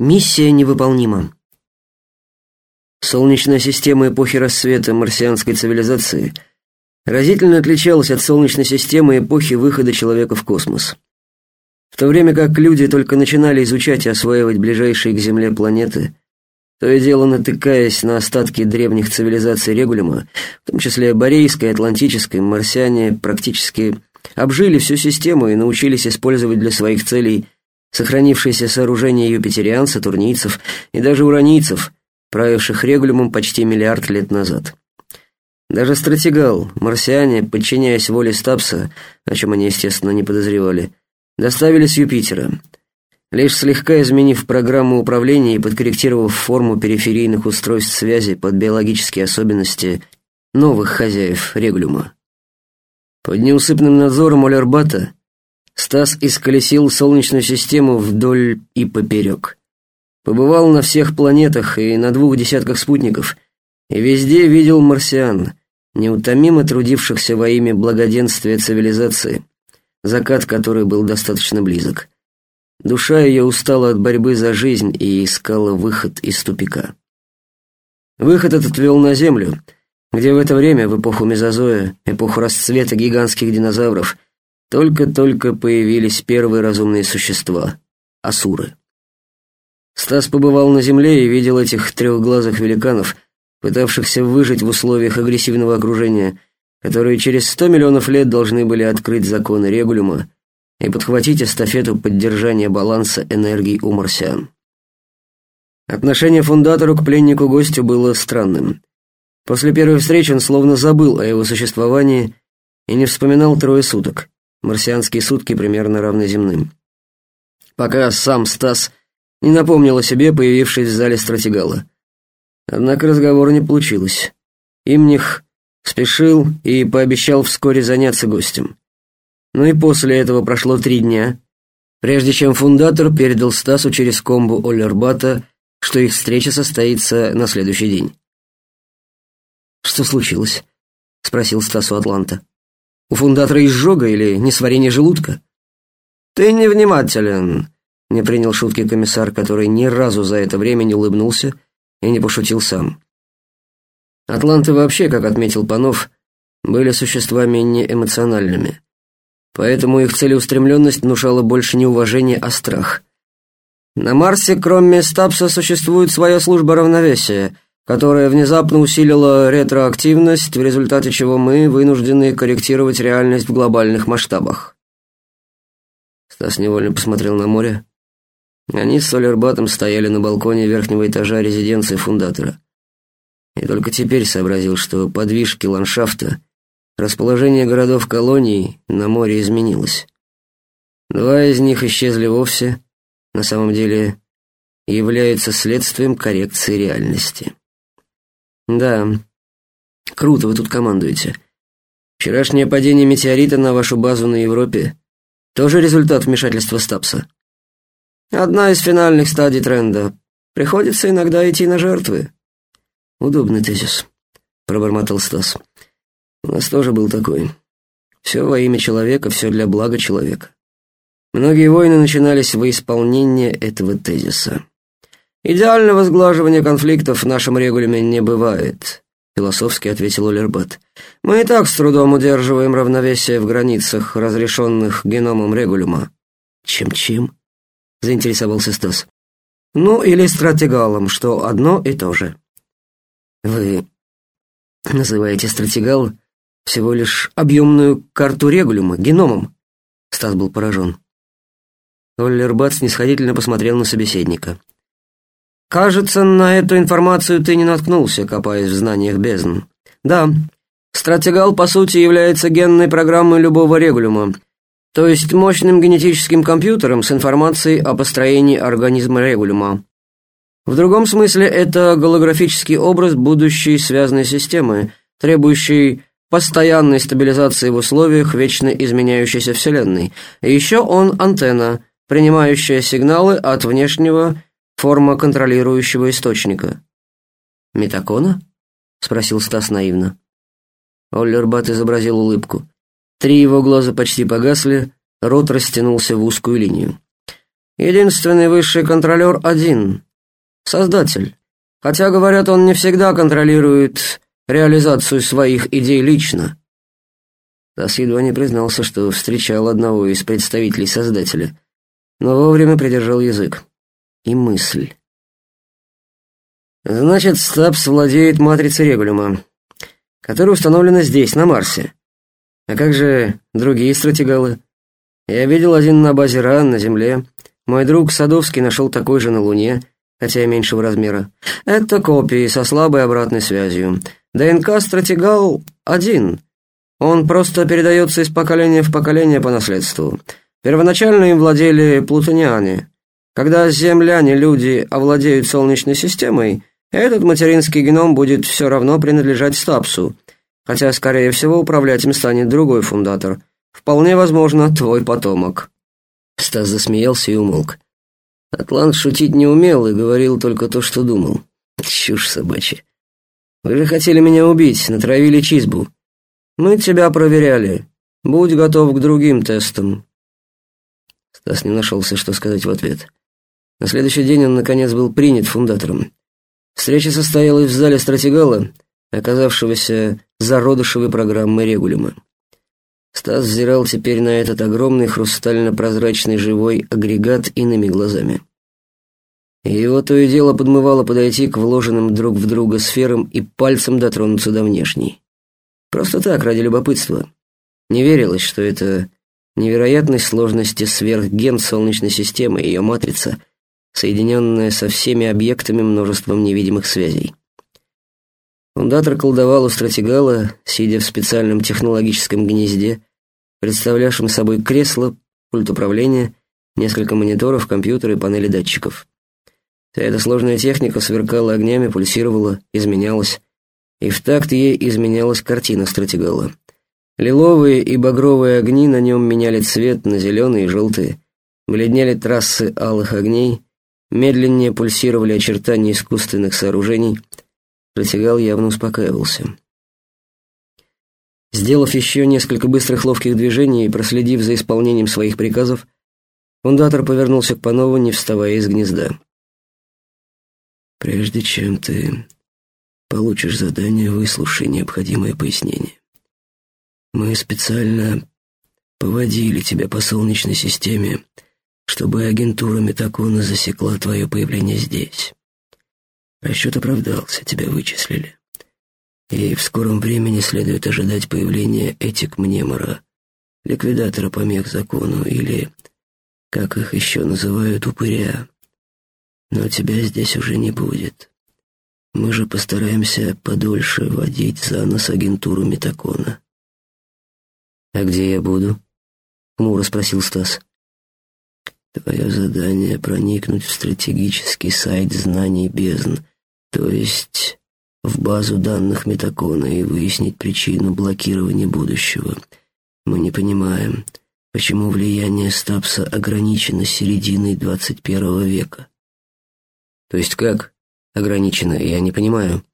Миссия невыполнима. Солнечная система эпохи рассвета марсианской цивилизации разительно отличалась от Солнечной системы эпохи выхода человека в космос. В то время как люди только начинали изучать и осваивать ближайшие к Земле планеты, то и дело натыкаясь на остатки древних цивилизаций Регулима, в том числе Борейской, Атлантической, марсиане практически обжили всю систему и научились использовать для своих целей сохранившиеся сооружения юпитериан, сатурнийцев и даже уранийцев, правивших Регулимом почти миллиард лет назад. Даже стратегал, марсиане, подчиняясь воле Стапса, о чем они, естественно, не подозревали, доставили с Юпитера. Лишь слегка изменив программу управления и подкорректировав форму периферийных устройств связи под биологические особенности новых хозяев Регулиума. Под неусыпным надзором Олербата Стас исколесил Солнечную систему вдоль и поперек. Побывал на всех планетах и на двух десятках спутников, и везде видел марсиан, неутомимо трудившихся во имя благоденствия цивилизации, закат которой был достаточно близок. Душа ее устала от борьбы за жизнь и искала выход из тупика. Выход этот вел на Землю, где в это время, в эпоху Мезозоя, эпоху расцвета гигантских динозавров, только-только появились первые разумные существа — асуры. Стас побывал на Земле и видел этих трехглазых великанов, пытавшихся выжить в условиях агрессивного окружения, которые через сто миллионов лет должны были открыть законы регулюма и подхватить эстафету поддержания баланса энергии у марсиан. Отношение фундатору к пленнику-гостю было странным. После первой встречи он словно забыл о его существовании и не вспоминал трое суток. Марсианские сутки примерно равны земным. Пока сам Стас не напомнил о себе, появившись в зале стратегала. Однако разговора не получилось. Имних спешил и пообещал вскоре заняться гостем. Ну и после этого прошло три дня, прежде чем фундатор передал Стасу через комбу Оллербата, что их встреча состоится на следующий день. «Что случилось?» — спросил Стас у Атланта. «У фундатора изжога или несварение желудка?» «Ты невнимателен», — не принял шутки комиссар, который ни разу за это время не улыбнулся и не пошутил сам. Атланты вообще, как отметил Панов, были существами неэмоциональными. Поэтому их целеустремленность внушала больше не уважение, а страх. На Марсе, кроме Стапса, существует своя служба равновесия, которая внезапно усилила ретроактивность, в результате чего мы вынуждены корректировать реальность в глобальных масштабах. Стас невольно посмотрел на море. Они с Солербатом стояли на балконе верхнего этажа резиденции фундатора. И только теперь сообразил, что подвижки ландшафта Расположение городов колоний на море изменилось. Два из них исчезли вовсе, на самом деле являются следствием коррекции реальности. Да, круто вы тут командуете. Вчерашнее падение метеорита на вашу базу на Европе тоже результат вмешательства Стапса. Одна из финальных стадий тренда. Приходится иногда идти на жертвы. Удобный тезис, пробормотал Стас. У нас тоже был такой. Все во имя человека, все для блага человека. Многие войны начинались во исполнение этого тезиса. «Идеального сглаживания конфликтов в нашем регулиме не бывает», — философски ответил Олербат. «Мы и так с трудом удерживаем равновесие в границах, разрешенных геномом регулиума». «Чем-чем?» — заинтересовался Стас. «Ну, или стратегалом, что одно и то же». «Вы называете стратегал всего лишь объемную карту регулюма, геномом. Стас был поражен. Оллербат снисходительно посмотрел на собеседника. «Кажется, на эту информацию ты не наткнулся, копаясь в знаниях бездн. Да, стратегал, по сути, является генной программой любого регулюма, то есть мощным генетическим компьютером с информацией о построении организма регулюма. В другом смысле это голографический образ будущей связанной системы, требующей постоянной стабилизации в условиях вечно изменяющейся Вселенной. И еще он антенна, принимающая сигналы от внешнего формоконтролирующего источника. «Метакона?» — спросил Стас наивно. Оллербат изобразил улыбку. Три его глаза почти погасли, рот растянулся в узкую линию. Единственный высший контролер один — Создатель. Хотя, говорят, он не всегда контролирует реализацию своих идей лично. Тасс едва не признался, что встречал одного из представителей Создателя, но вовремя придержал язык. И мысль. Значит, Стабс владеет матрицей регулюма, которая установлена здесь, на Марсе. А как же другие стратегалы? Я видел один на базе РАН на Земле. Мой друг Садовский нашел такой же на Луне, хотя и меньшего размера. Это копии со слабой обратной связью. ДНК стратегал один. Он просто передается из поколения в поколение по наследству. Первоначально им владели плутониане. Когда земляне-люди овладеют Солнечной системой, этот материнский геном будет все равно принадлежать Стапсу, хотя, скорее всего, управлять им станет другой фундатор. Вполне возможно, твой потомок». Стас засмеялся и умолк. Атлант шутить не умел и говорил только то, что думал. Чушь собачья. Вы же хотели меня убить, натравили чизбу. Мы тебя проверяли. Будь готов к другим тестам. Стас не нашелся, что сказать в ответ. На следующий день он, наконец, был принят фундатором. Встреча состоялась в зале стратегала, оказавшегося зародышевой программы регулима. Стас взирал теперь на этот огромный хрустально-прозрачный живой агрегат иными глазами. Его то и дело подмывало подойти к вложенным друг в друга сферам и пальцем дотронуться до внешней. Просто так, ради любопытства. Не верилось, что это невероятной сложности сверхген Солнечной системы, ее матрица, соединенная со всеми объектами множеством невидимых связей. Фундатор колдовал у стратегала, сидя в специальном технологическом гнезде, представлявшем собой кресло, пульт управления, несколько мониторов, компьютеры и панели датчиков. Вся эта сложная техника сверкала огнями, пульсировала, изменялась, и в такт ей изменялась картина стратегала. Лиловые и багровые огни на нем меняли цвет на зеленые и желтые, бледнели трассы алых огней, медленнее пульсировали очертания искусственных сооружений — Протягал явно успокаивался. Сделав еще несколько быстрых ловких движений и проследив за исполнением своих приказов, фундатор повернулся к Панову, не вставая из гнезда. «Прежде чем ты получишь задание, выслушай необходимое пояснение. Мы специально поводили тебя по Солнечной системе, чтобы агентура Метакона засекла твое появление здесь. Расчет оправдался, тебя вычислили. И в скором времени следует ожидать появления этик Мнемора, ликвидатора помех закону, или, как их еще называют, упыря. Но тебя здесь уже не будет. Мы же постараемся подольше водить за нос агентуру Метакона. «А где я буду?» — хмуро спросил Стас. Твое задание — проникнуть в стратегический сайт знаний бездн, то есть в базу данных Метакона и выяснить причину блокирования будущего. Мы не понимаем, почему влияние Стапса ограничено серединой 21 века. То есть как ограничено, я не понимаю.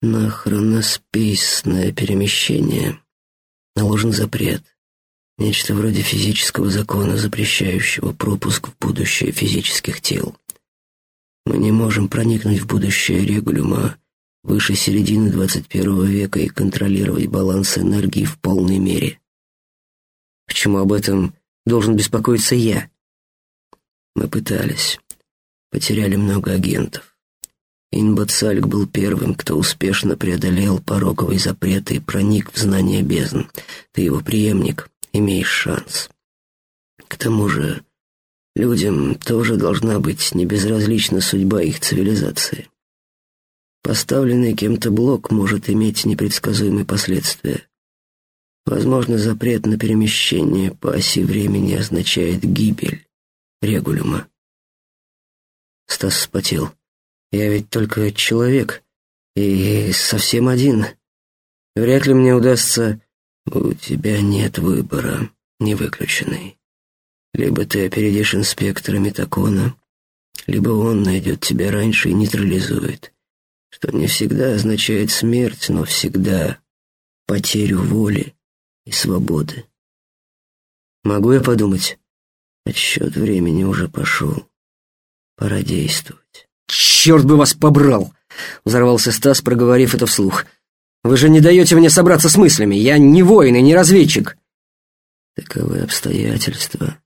На хроноспейсное перемещение наложен запрет. Нечто вроде физического закона, запрещающего пропуск в будущее физических тел. Мы не можем проникнуть в будущее регулюма выше середины 21 века и контролировать баланс энергии в полной мере. Почему об этом должен беспокоиться я? Мы пытались. Потеряли много агентов. Инбацальк был первым, кто успешно преодолел пороговые запреты и проник в знание бездн. Ты его преемник имеешь шанс. К тому же, людям тоже должна быть небезразлична судьба их цивилизации. Поставленный кем-то блок может иметь непредсказуемые последствия. Возможно, запрет на перемещение по оси времени означает гибель регулюма. Стас вспотел. Я ведь только человек и совсем один. Вряд ли мне удастся «У тебя нет выбора, не выключенный. Либо ты опередишь инспектора Метакона, либо он найдет тебя раньше и нейтрализует, что не всегда означает смерть, но всегда потерю воли и свободы. Могу я подумать? Отсчет времени уже пошел. Пора действовать. «Черт бы вас побрал!» — взорвался Стас, проговорив это вслух. «Вы же не даете мне собраться с мыслями. Я не воин и не разведчик». Таковы обстоятельства.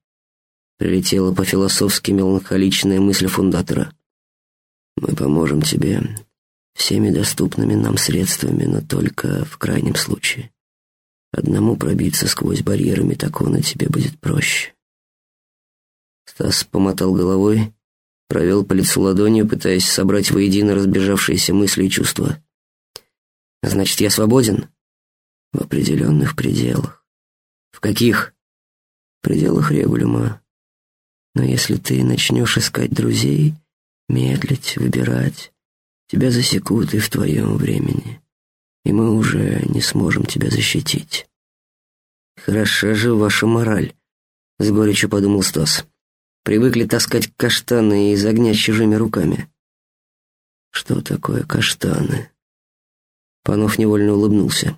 Прилетела по-философски меланхоличная мысль фундатора. Мы поможем тебе всеми доступными нам средствами, но только в крайнем случае. Одному пробиться сквозь барьеры Метакона тебе будет проще. Стас помотал головой, провел по лицу ладонью, пытаясь собрать воедино разбежавшиеся мысли и чувства. «Значит, я свободен?» «В определенных пределах». В каких? В пределах регулюма. Но если ты начнешь искать друзей, медлить, выбирать, тебя засекут и в твоем времени, и мы уже не сможем тебя защитить. Хороша же ваша мораль, с горечью подумал Стас. Привыкли таскать каштаны из огня чужими руками. Что такое каштаны? Панов невольно улыбнулся.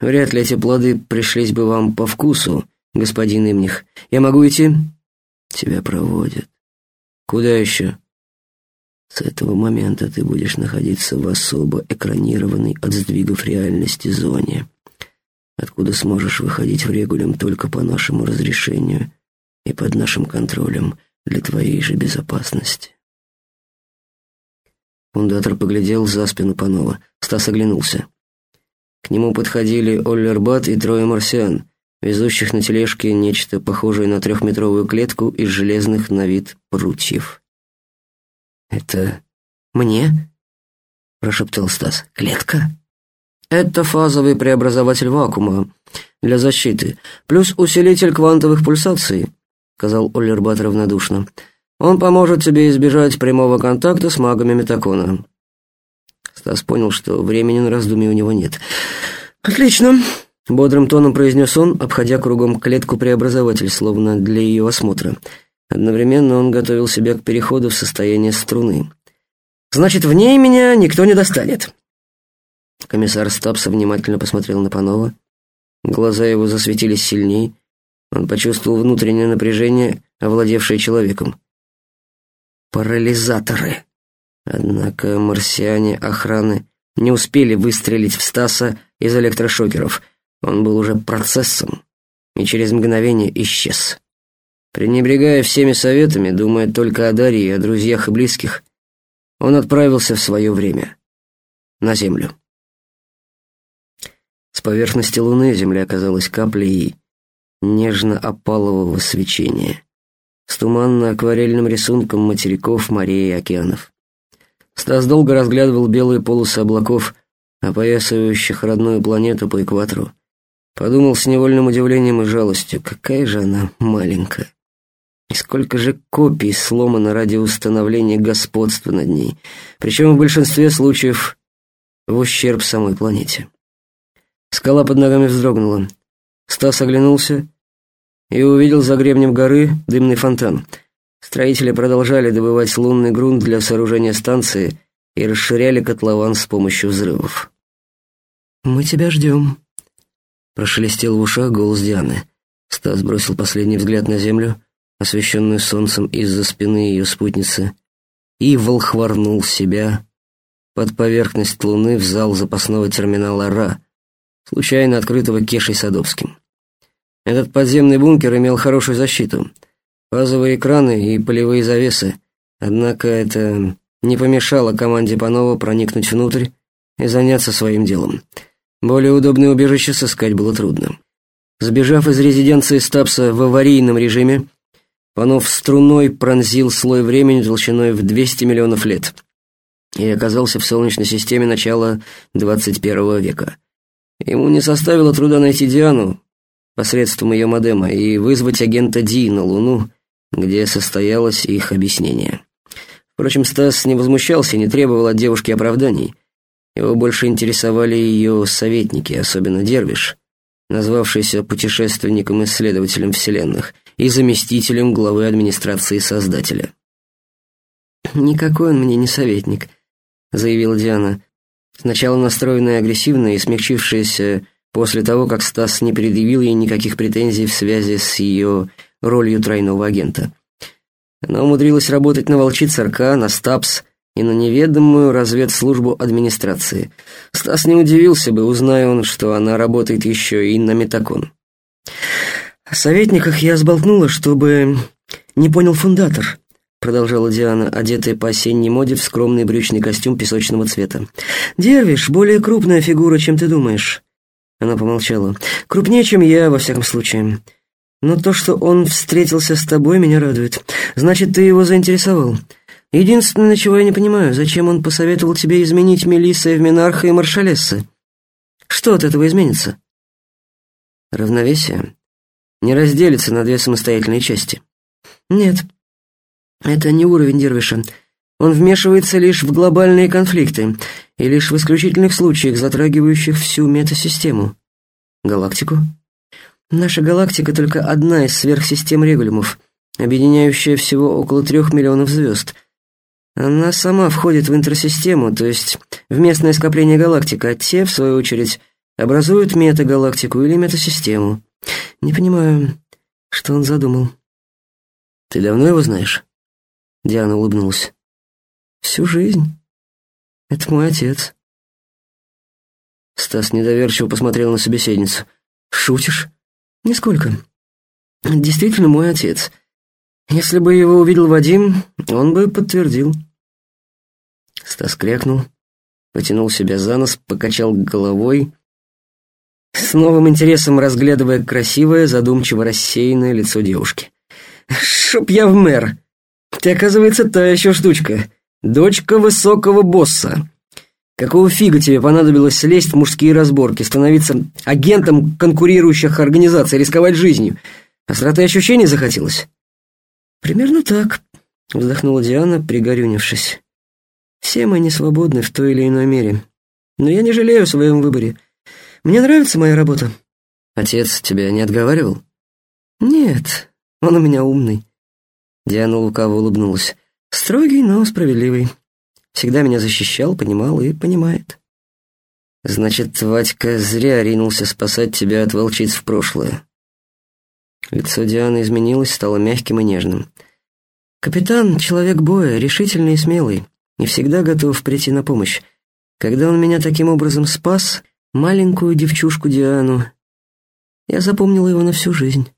Вряд ли эти плоды пришлись бы вам по вкусу, господин Имних. Я могу идти? Тебя проводят. Куда еще? С этого момента ты будешь находиться в особо экранированной от сдвигов реальности зоне, откуда сможешь выходить в регулем только по нашему разрешению и под нашим контролем для твоей же безопасности. Фундатор поглядел за спину Панова. Стас оглянулся. К нему подходили Оллербат и трое марсиан, везущих на тележке нечто похожее на трехметровую клетку из железных на вид прутьев. «Это мне?» — прошептал Стас. «Клетка?» «Это фазовый преобразователь вакуума для защиты, плюс усилитель квантовых пульсаций», — сказал Оллербат равнодушно. «Он поможет тебе избежать прямого контакта с магами Метакона». Стас понял, что времени на раздумье у него нет. «Отлично!» — бодрым тоном произнес он, обходя кругом клетку-преобразователь, словно для ее осмотра. Одновременно он готовил себя к переходу в состояние струны. «Значит, в ней меня никто не достанет!» Комиссар Стапса внимательно посмотрел на Панова. Глаза его засветились сильней. Он почувствовал внутреннее напряжение, овладевшее человеком. «Парализаторы!» Однако марсиане охраны не успели выстрелить в Стаса из электрошокеров. Он был уже процессом и через мгновение исчез. Пренебрегая всеми советами, думая только о Дарье, о друзьях и близких, он отправился в свое время на Землю. С поверхности Луны Земля оказалась каплей нежно-опалового свечения, с туманно-акварельным рисунком материков, морей и океанов. Стас долго разглядывал белые полосы облаков, опоясывающих родную планету по экватору. Подумал с невольным удивлением и жалостью, какая же она маленькая. И сколько же копий сломано ради установления господства над ней, причем в большинстве случаев в ущерб самой планете. Скала под ногами вздрогнула. Стас оглянулся и увидел за гребнем горы дымный фонтан — Строители продолжали добывать лунный грунт для сооружения станции и расширяли котлован с помощью взрывов. «Мы тебя ждем», — прошелестел в ушах голос Дианы. Стас бросил последний взгляд на землю, освещенную солнцем из-за спины ее спутницы, и волхварнул себя под поверхность Луны в зал запасного терминала РА, случайно открытого Кешей Садовским. Этот подземный бункер имел хорошую защиту — фазовые экраны и полевые завесы. Однако это не помешало команде Панова проникнуть внутрь и заняться своим делом. Более удобное убежище сыскать было трудно. Сбежав из резиденции Стапса в аварийном режиме, Панов струной пронзил слой времени толщиной в 200 миллионов лет и оказался в Солнечной системе начала 21 века. Ему не составило труда найти Диану посредством ее модема и вызвать агента Ди на Луну, где состоялось их объяснение. Впрочем, Стас не возмущался и не требовал от девушки оправданий. Его больше интересовали ее советники, особенно Дервиш, назвавшийся путешественником-исследователем вселенных и заместителем главы администрации Создателя. «Никакой он мне не советник», — заявила Диана, сначала настроенная агрессивно и смягчившаяся после того, как Стас не предъявил ей никаких претензий в связи с ее ролью тройного агента. Она умудрилась работать на волчиц РК, на СТАПС и на неведомую разведслужбу администрации. Стас не удивился бы, узная он, что она работает еще и на Метакон. О советниках я сболтнула, чтобы не понял фундатор, продолжала Диана, одетая по осенней моде в скромный брючный костюм песочного цвета. Дервиш более крупная фигура, чем ты думаешь. Она помолчала. Крупнее, чем я, во всяком случае. Но то, что он встретился с тобой, меня радует. Значит, ты его заинтересовал. Единственное, чего я не понимаю, зачем он посоветовал тебе изменить Мелисса в Минарха и Маршалессы? Что от этого изменится? Равновесие не разделится на две самостоятельные части. Нет, это не уровень Дервиша. Он вмешивается лишь в глобальные конфликты и лишь в исключительных случаях, затрагивающих всю метасистему. Галактику? Наша галактика только одна из сверхсистем регулюмов, объединяющая всего около трех миллионов звезд — она сама входит в интерсистему, то есть в местное скопление галактик, а те, в свою очередь, образуют метагалактику или метасистему. Не понимаю, что он задумал. Ты давно его знаешь? Диана улыбнулась. Всю жизнь. Это мой отец. Стас недоверчиво посмотрел на собеседницу. Шутишь? Нисколько. Действительно мой отец. Если бы его увидел Вадим, он бы подтвердил. Стас крякнул, потянул себя за нос, покачал головой, с новым интересом разглядывая красивое, задумчиво рассеянное лицо девушки. «Чтоб я в мэр! Ты, оказывается, та еще штучка. Дочка высокого босса. Какого фига тебе понадобилось лезть в мужские разборки, становиться агентом конкурирующих организаций, рисковать жизнью? Остроты ощущений захотелось?» «Примерно так», — вздохнула Диана, пригорюнившись. Все мы не свободны в той или иной мере. Но я не жалею о своем выборе. Мне нравится моя работа. Отец тебя не отговаривал? Нет, он у меня умный. Диана лукаво улыбнулась. Строгий, но справедливый. Всегда меня защищал, понимал и понимает. Значит, Вадька зря ринулся спасать тебя от волчиц в прошлое. Лицо Дианы изменилось, стало мягким и нежным. Капитан — человек боя, решительный и смелый и всегда готов прийти на помощь. Когда он меня таким образом спас, маленькую девчушку Диану, я запомнила его на всю жизнь.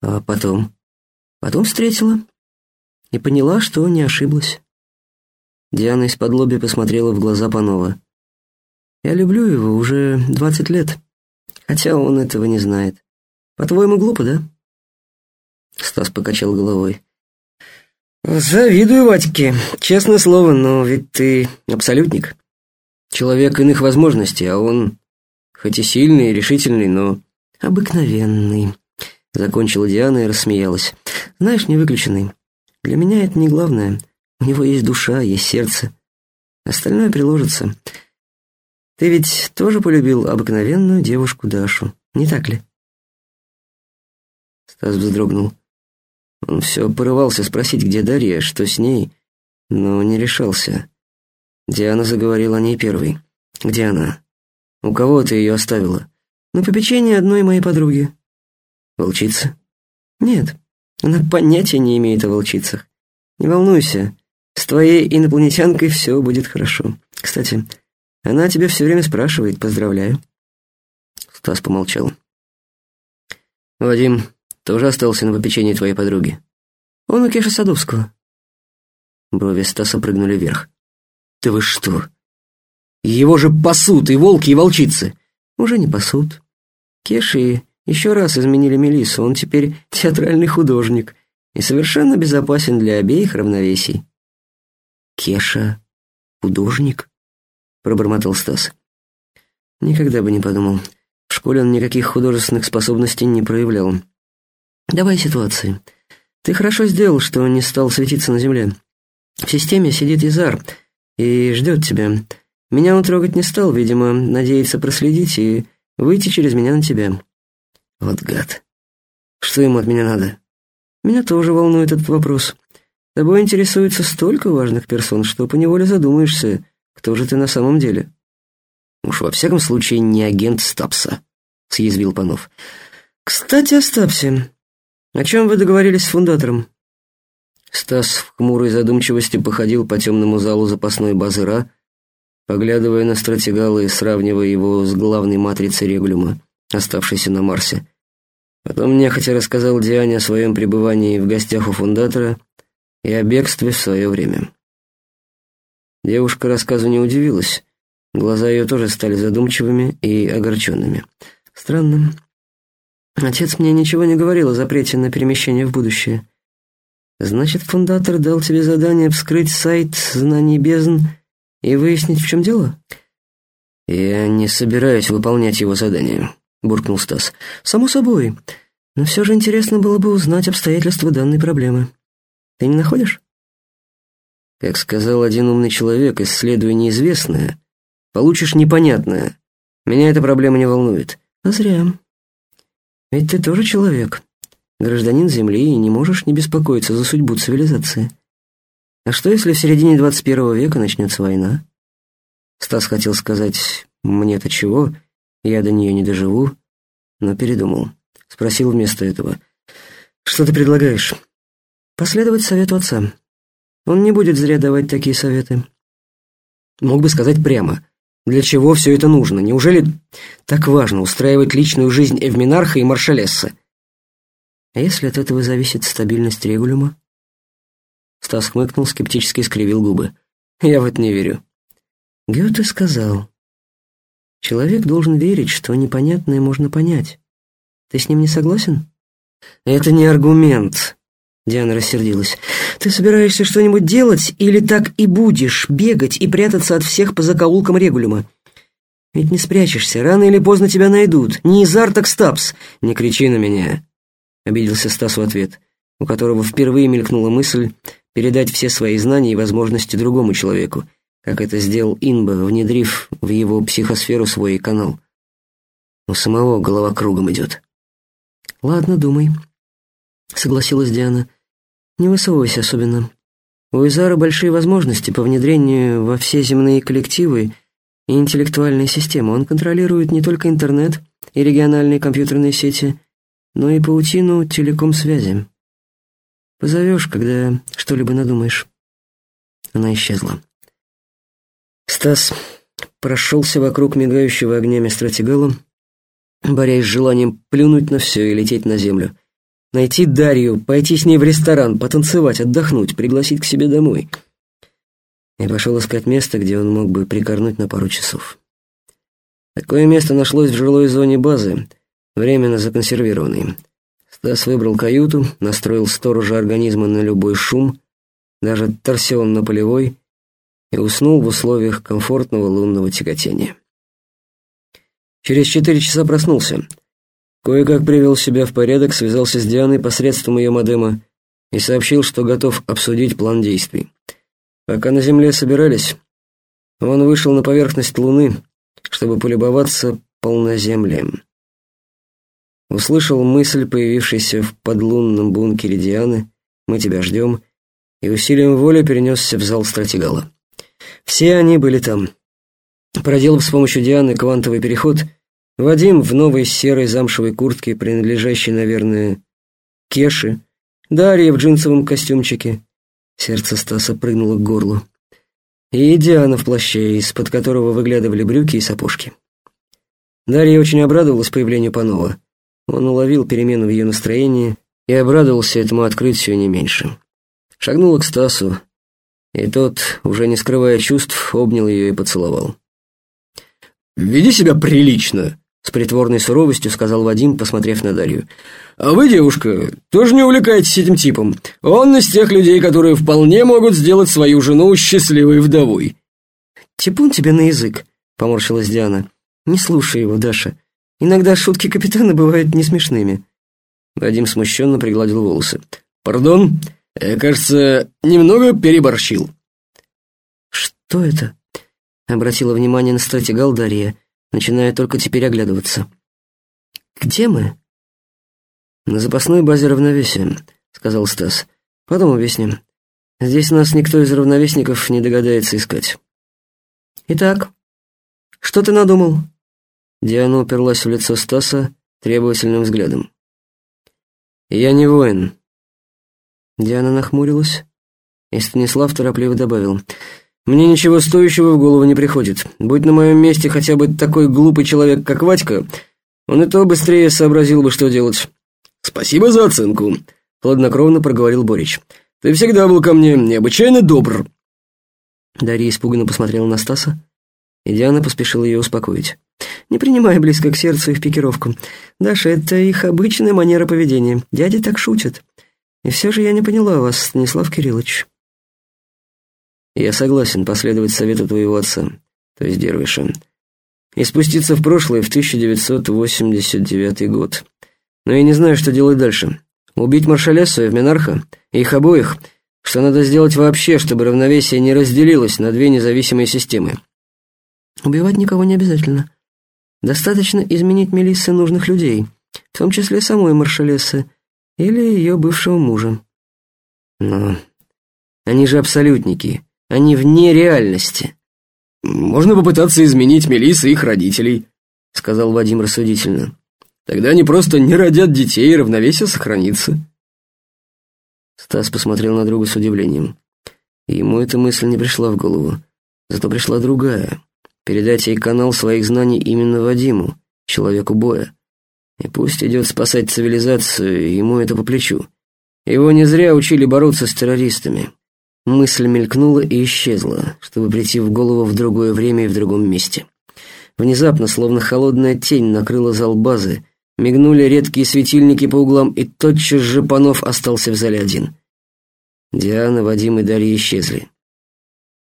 А потом? Потом встретила и поняла, что не ошиблась. Диана из-под лоби посмотрела в глаза Панова. «Я люблю его уже двадцать лет, хотя он этого не знает. По-твоему, глупо, да?» Стас покачал головой. «Завидую Вадьке, честное слово, но ведь ты абсолютник. Человек иных возможностей, а он, хоть и сильный и решительный, но обыкновенный», — закончила Диана и рассмеялась. «Знаешь, не выключенный. Для меня это не главное. У него есть душа, есть сердце. Остальное приложится. Ты ведь тоже полюбил обыкновенную девушку Дашу, не так ли?» Стас вздрогнул. Он все порывался спросить, где Дарья, что с ней, но не решался. Диана заговорила о ней первой. «Где она? У кого ты ее оставила?» «На попечение одной моей подруги». «Волчица?» «Нет, она понятия не имеет о волчицах. Не волнуйся, с твоей инопланетянкой все будет хорошо. Кстати, она тебя все время спрашивает, поздравляю». Стас помолчал. «Вадим, тоже остался на попечении твоей подруги? Он у Кеши Садовского. Брови Стаса прыгнули вверх. Ты вы что? Его же пасут и волки, и волчицы. Уже не пасут. Кеши еще раз изменили Мелиссу, он теперь театральный художник и совершенно безопасен для обеих равновесий. Кеша — художник? Пробормотал Стас. Никогда бы не подумал. В школе он никаких художественных способностей не проявлял. Давай ситуации. Ты хорошо сделал, что не стал светиться на земле. В системе сидит Изар и ждет тебя. Меня он трогать не стал, видимо, надеется проследить и выйти через меня на тебя. Вот гад. Что ему от меня надо? Меня тоже волнует этот вопрос. Тобой интересуется столько важных персон, что поневоле задумаешься, кто же ты на самом деле. Уж во всяком случае не агент Стапса, съязвил Панов. Кстати, о Стапсе. О чем вы договорились с фундатором? Стас в хмурой задумчивости походил по темному залу запасной базы РА, поглядывая на стратегала и сравнивая его с главной матрицей регулюма, оставшейся на Марсе. Потом нехотя рассказал Диане о своем пребывании в гостях у фундатора и о бегстве в свое время. Девушка рассказу не удивилась. Глаза ее тоже стали задумчивыми и огорченными. Странно. Отец мне ничего не говорил о запрете на перемещение в будущее. Значит, фундатор дал тебе задание вскрыть сайт знаний бездн и выяснить, в чем дело? Я не собираюсь выполнять его задание, буркнул Стас. Само собой. Но все же интересно было бы узнать обстоятельства данной проблемы. Ты не находишь? Как сказал один умный человек, исследуя неизвестное, получишь непонятное. Меня эта проблема не волнует. А зря. Ведь ты тоже человек, гражданин Земли, и не можешь не беспокоиться за судьбу цивилизации. А что, если в середине 21 века начнется война? Стас хотел сказать «мне-то чего, я до нее не доживу», но передумал. Спросил вместо этого «Что ты предлагаешь?» «Последовать совету отца. Он не будет зря давать такие советы». Мог бы сказать прямо – для чего все это нужно? Неужели так важно устраивать личную жизнь Эвминарха и Маршалесса? А если от этого зависит стабильность регулюма? Стас хмыкнул, скептически скривил губы. Я в это не верю. Гёте сказал, человек должен верить, что непонятное можно понять. Ты с ним не согласен? Это не аргумент, Диана рассердилась. «Ты собираешься что-нибудь делать или так и будешь бегать и прятаться от всех по закоулкам регулюма? Ведь не спрячешься, рано или поздно тебя найдут. Не Изар, так Стапс. Не кричи на меня!» Обиделся Стас в ответ, у которого впервые мелькнула мысль передать все свои знания и возможности другому человеку, как это сделал Инба, внедрив в его психосферу свой канал. У самого голова кругом идет. «Ладно, думай», — согласилась Диана. «Не высовывайся особенно. У Изара большие возможности по внедрению во все земные коллективы и интеллектуальные системы. Он контролирует не только интернет и региональные компьютерные сети, но и паутину телеком-связи. Позовешь, когда что-либо надумаешь». Она исчезла. Стас прошелся вокруг мигающего огнями стратегала, борясь с желанием плюнуть на все и лететь на землю. Найти Дарью, пойти с ней в ресторан, потанцевать, отдохнуть, пригласить к себе домой. И пошел искать место, где он мог бы прикорнуть на пару часов. Такое место нашлось в жилой зоне базы, временно законсервированной. Стас выбрал каюту, настроил сторожа организма на любой шум, даже торсион на полевой, и уснул в условиях комфортного лунного тяготения. Через четыре часа проснулся — Кое-как привел себя в порядок, связался с Дианой посредством ее модема и сообщил, что готов обсудить план действий. Пока на Земле собирались, он вышел на поверхность Луны, чтобы полюбоваться полноземлем. Услышал мысль, появившаяся в подлунном бункере Дианы «Мы тебя ждем», и усилием воли перенесся в зал стратегала. Все они были там. Проделав с помощью Дианы квантовый переход — Вадим в новой серой замшевой куртке, принадлежащей, наверное, Кеше, Дарья в джинсовом костюмчике. Сердце Стаса прыгнуло к горлу. И Диана в плаще, из-под которого выглядывали брюки и сапожки. Дарья очень обрадовалась появлению Панова. Он уловил перемену в ее настроении и обрадовался этому открытию не меньше. Шагнула к Стасу, и тот, уже не скрывая чувств, обнял ее и поцеловал. «Веди себя прилично», с притворной суровостью сказал Вадим, посмотрев на Дарью. «А вы, девушка, тоже не увлекаетесь этим типом. Он из тех людей, которые вполне могут сделать свою жену счастливой вдовой». «Типун тебе на язык», — поморщилась Диана. «Не слушай его, Даша. Иногда шутки капитана бывают не смешными». Вадим смущенно пригладил волосы. «Пардон, я, кажется, немного переборщил». «Что это?» — обратила внимание на стратегал Дарья начиная только теперь оглядываться. «Где мы?» «На запасной базе равновесия», — сказал Стас. «Потом объясним. Здесь нас никто из равновесников не догадается искать». «Итак, что ты надумал?» Диана уперлась в лицо Стаса требовательным взглядом. «Я не воин». Диана нахмурилась, и Станислав торопливо добавил. «Мне ничего стоящего в голову не приходит. Будь на моем месте хотя бы такой глупый человек, как Вадька, он и то быстрее сообразил бы, что делать». «Спасибо за оценку», — хладнокровно проговорил Борич. «Ты всегда был ко мне необычайно добр». Дарья испуганно посмотрела на Стаса, и Диана поспешила ее успокоить. «Не принимай близко к сердцу их пикировку. Даша, это их обычная манера поведения. Дяди так шутят. И все же я не поняла вас, Станислав Кириллович». «Я согласен последовать совету твоего отца, то есть Дервиша, и спуститься в прошлое в 1989 год. Но я не знаю, что делать дальше. Убить Маршалесу и Минарха, их обоих, что надо сделать вообще, чтобы равновесие не разделилось на две независимые системы. Убивать никого не обязательно. Достаточно изменить Мелиссы нужных людей, в том числе самой Маршалессы или ее бывшего мужа. Но они же абсолютники, они вне реальности. «Можно попытаться изменить Мелиссы и их родителей», — сказал Вадим рассудительно. «Тогда они просто не родят детей, и равновесие сохранится». Стас посмотрел на друга с удивлением. Ему эта мысль не пришла в голову. Зато пришла другая. Передать ей канал своих знаний именно Вадиму, человеку боя. И пусть идет спасать цивилизацию, ему это по плечу. Его не зря учили бороться с террористами. Мысль мелькнула и исчезла, чтобы прийти в голову в другое время и в другом месте. Внезапно, словно холодная тень, накрыла зал базы, мигнули редкие светильники по углам, и тотчас же Панов остался в зале один. Диана, Вадим и Дарья исчезли.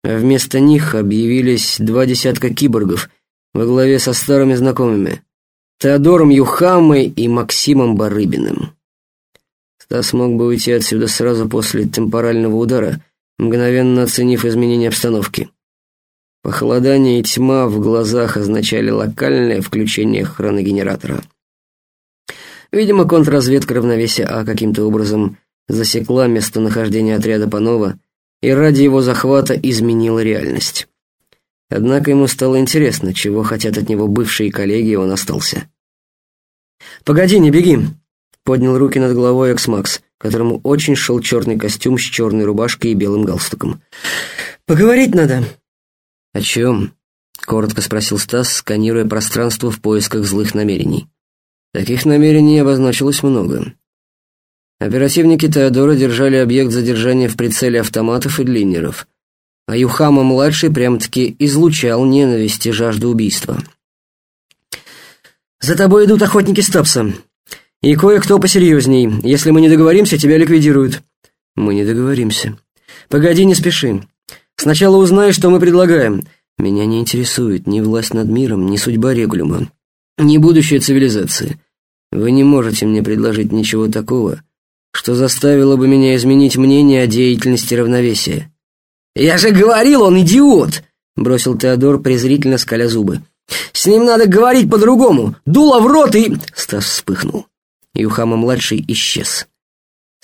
А вместо них объявились два десятка киборгов во главе со старыми знакомыми Теодором Юхамой и Максимом Барыбиным. Стас мог бы уйти отсюда сразу после темпорального удара, мгновенно оценив изменение обстановки. Похолодание и тьма в глазах означали локальное включение хроногенератора. Видимо, контрразведка равновесия А каким-то образом засекла местонахождение отряда Панова и ради его захвата изменила реальность. Однако ему стало интересно, чего хотят от него бывшие коллеги, и он остался. «Погоди, не беги!» — поднял руки над головой Экс-Макс, которому очень шел черный костюм с черной рубашкой и белым галстуком. «Поговорить надо!» «О чем?» — коротко спросил Стас, сканируя пространство в поисках злых намерений. Таких намерений обозначилось много. Оперативники Теодора держали объект задержания в прицеле автоматов и длиннеров, а Юхама-младший прям-таки излучал ненависть и жажду убийства. «За тобой идут охотники Стапса. И кое-кто посерьезней. Если мы не договоримся, тебя ликвидируют». «Мы не договоримся». «Погоди, не спеши. Сначала узнай, что мы предлагаем. Меня не интересует ни власть над миром, ни судьба регулюма, ни будущее цивилизации. Вы не можете мне предложить ничего такого, что заставило бы меня изменить мнение о деятельности равновесия. «Я же говорил, он идиот!» — бросил Теодор, презрительно скаля зубы. «С ним надо говорить по-другому! Дуло в рот и...» Стас вспыхнул. Юхама-младший исчез.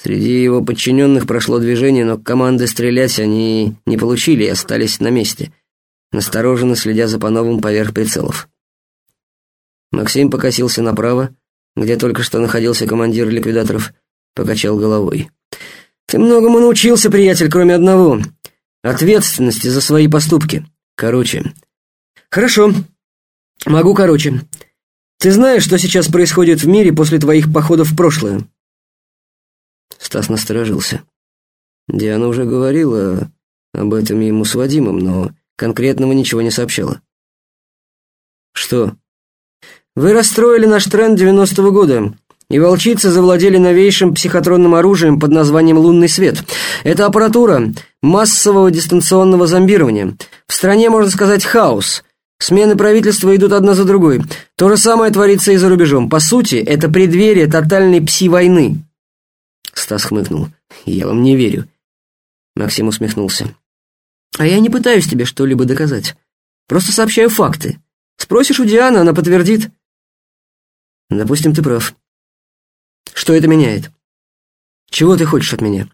Среди его подчиненных прошло движение, но команды стрелять они не получили и остались на месте, настороженно следя за Пановым поверх прицелов. Максим покосился направо, где только что находился командир ликвидаторов, покачал головой. «Ты многому научился, приятель, кроме одного — ответственности за свои поступки. Короче». «Хорошо. Могу короче. Ты знаешь, что сейчас происходит в мире после твоих походов в прошлое?» Стас насторожился. Диана уже говорила об этом ему с Вадимом, но конкретного ничего не сообщала. «Что?» «Вы расстроили наш тренд девяностого года и волчицы завладели новейшим психотронным оружием под названием «Лунный свет». Это аппаратура массового дистанционного зомбирования. В стране, можно сказать, хаос. Смены правительства идут одна за другой. То же самое творится и за рубежом. По сути, это преддверие тотальной пси-войны. Стас хмыкнул. «Я вам не верю». Максим усмехнулся. «А я не пытаюсь тебе что-либо доказать. Просто сообщаю факты. Спросишь у Дианы, она подтвердит». «Допустим, ты прав. Что это меняет? Чего ты хочешь от меня?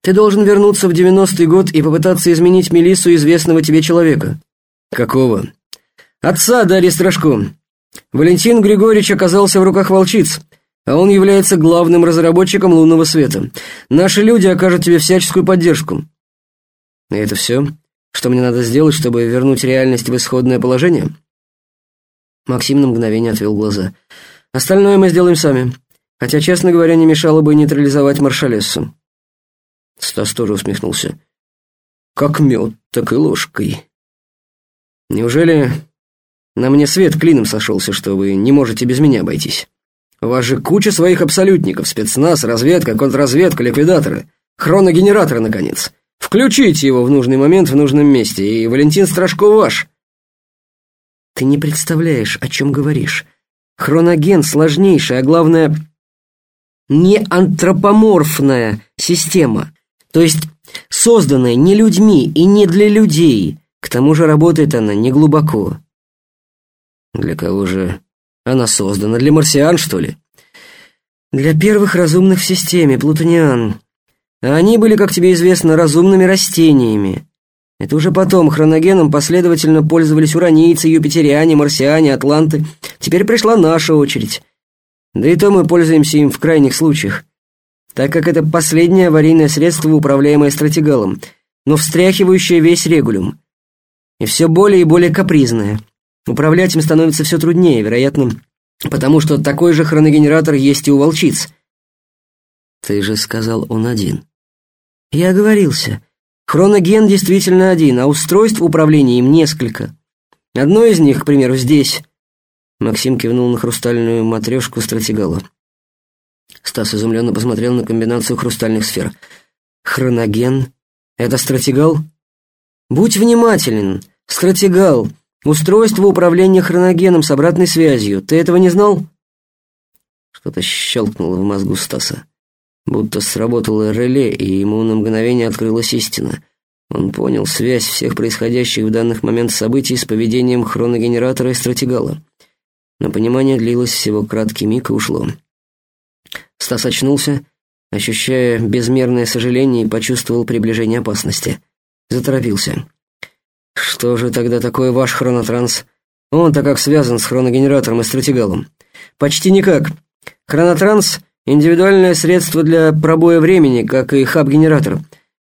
Ты должен вернуться в девяностый год и попытаться изменить Мелиссу известного тебе человека. Какого? Отца Дарьи Страшко. Валентин Григорьевич оказался в руках волчиц. а он является главным разработчиком лунного света. Наши люди окажут тебе всяческую поддержку». «И это все, что мне надо сделать, чтобы вернуть реальность в исходное положение?» Максим на мгновение отвел глаза. «Остальное мы сделаем сами. Хотя, честно говоря, не мешало бы нейтрализовать маршалессу». Стас тоже усмехнулся. «Как мед, так и ложкой. Неужели на мне свет клином сошелся, что вы не можете без меня обойтись? У вас же куча своих абсолютников, спецназ, разведка, контрразведка, ликвидаторы, хроногенераторы, наконец. Включите его в нужный момент в нужном месте, и Валентин Страшко ваш». Ты не представляешь, о чем говоришь. Хроноген — сложнейшая, а главное, не антропоморфная система. То есть созданная не людьми и не для людей. К тому же работает она не глубоко. Для кого же она создана? Для марсиан, что ли? Для первых разумных в системе, плутониан. Они были, как тебе известно, разумными растениями. Это уже потом хроногеном последовательно пользовались уранийцы, юпитериане, марсиане, атланты. Теперь пришла наша очередь. Да и то мы пользуемся им в крайних случаях, так как это последнее аварийное средство, управляемое стратегалом, но встряхивающее весь регулюм. И все более и более капризное. Управлять им становится все труднее, вероятно, потому что такой же хроногенератор есть и у волчиц. Ты же сказал, он один. Я оговорился. Хроноген действительно один, а устройств управления им несколько. Одно из них, к примеру, здесь. Максим кивнул на хрустальную матрешку стратегала. Стас изумленно посмотрел на комбинацию хрустальных сфер. «Хроноген? Это стратегал?» «Будь внимателен. Стратегал. Устройство управления хроногеном с обратной связью. Ты этого не знал?» Что-то щелкнуло в мозгу Стаса. Будто сработало реле, и ему на мгновение открылась истина. Он понял связь всех происходящих в данный момент событий с поведением хроногенератора и стратегала. Но понимание длилось всего краткий миг и ушло. Стас очнулся, ощущая безмерное сожаление и почувствовал приближение опасности. Заторопился. «Что же тогда такое ваш хронотранс? Он-то как связан с хроногенератором и стратегалом?» «Почти никак. Хронотранс — индивидуальное средство для пробоя времени, как и хаб-генератор.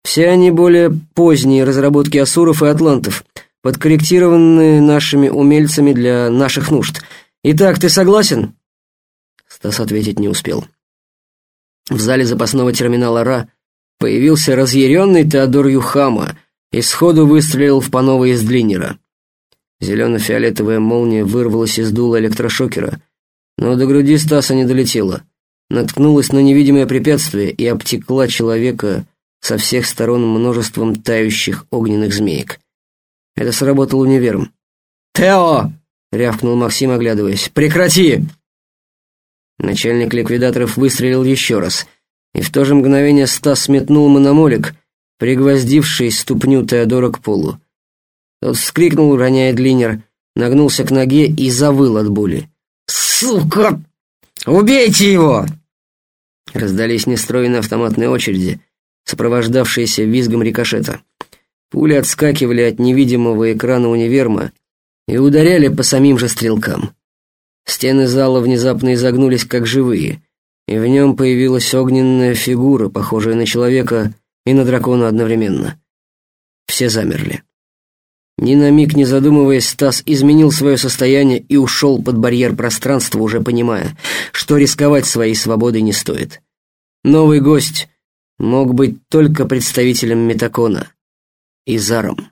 Все они более поздние разработки асуров и атлантов, подкорректированные нашими умельцами для наших нужд. Итак, ты согласен?» Стас ответить не успел. В зале запасного терминала РА появился разъяренный Теодор Юхама и сходу выстрелил в Панова из длиннера. Зелено-фиолетовая молния вырвалась из дула электрошокера, но до груди Стаса не долетела, наткнулась на невидимое препятствие и обтекла человека со всех сторон множеством тающих огненных змеек. Это сработал универм. «Тео!» — рявкнул Максим, оглядываясь. «Прекрати!» Начальник ликвидаторов выстрелил еще раз, и в то же мгновение Стас сметнул мономолик, пригвоздивший ступню Теодора к полу. Тот вскрикнул, роняя длиннер, нагнулся к ноге и завыл от боли. «Сука! Убейте его!» Раздались нестроенные автоматные очереди, сопровождавшиеся визгом рикошета. Пули отскакивали от невидимого экрана универма и ударяли по самим же стрелкам. Стены зала внезапно изогнулись, как живые, и в нем появилась огненная фигура, похожая на человека и на дракона одновременно. Все замерли. Ни на миг не задумываясь, Стас изменил свое состояние и ушел под барьер пространства, уже понимая, что рисковать своей свободой не стоит. Новый гость мог быть только представителем Метакона и Заром.